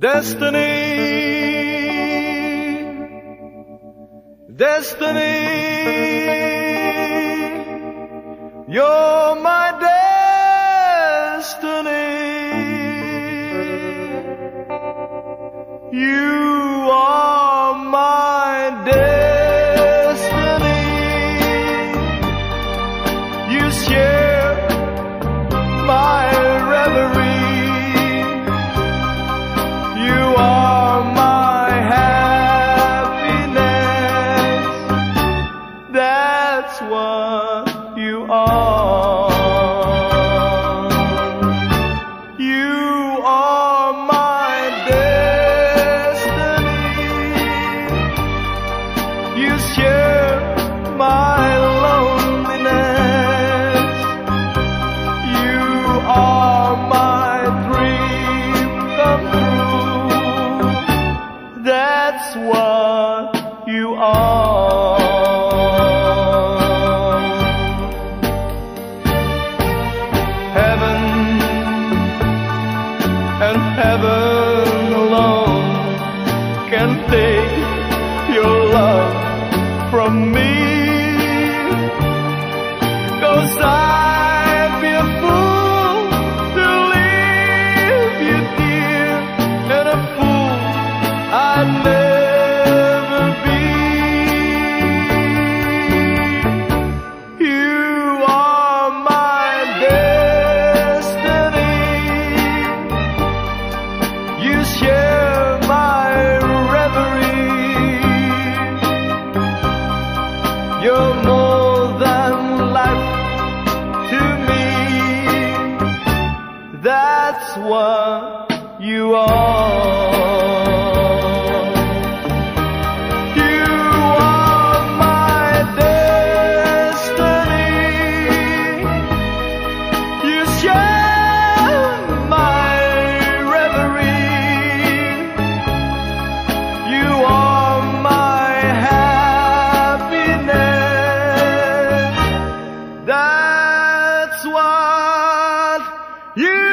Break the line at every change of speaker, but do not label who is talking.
Destiny, destiny, you're my destiny. You That's what you are. You are my destiny. You share my loneliness. You are my dream come true. That's what you are. From me. Cause that's what you are. You are my destiny. You share my reverie. You are my happiness. That's what you